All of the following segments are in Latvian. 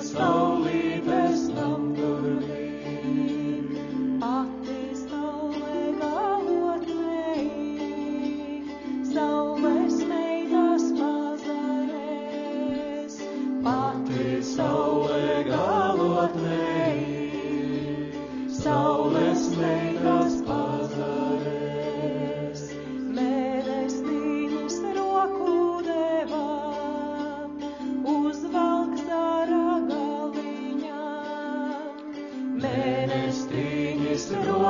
Slowly, Frau lebest lang durch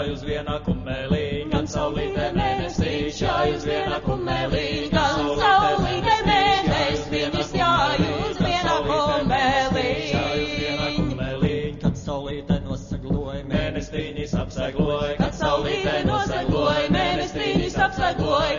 jā, jūs vienā kumēlīņ, gan saulīte mēnestīņš, jā, jūs vienā kumēlīņ, Gan saulīte mēnestīņš, jā, jūs vienā kumēlīņ. kumēlīņ, kad saulīte nosagloja, mēnestīņas apsegloja, Kad saulīte nosegloja, mēnestīņš apsegloja,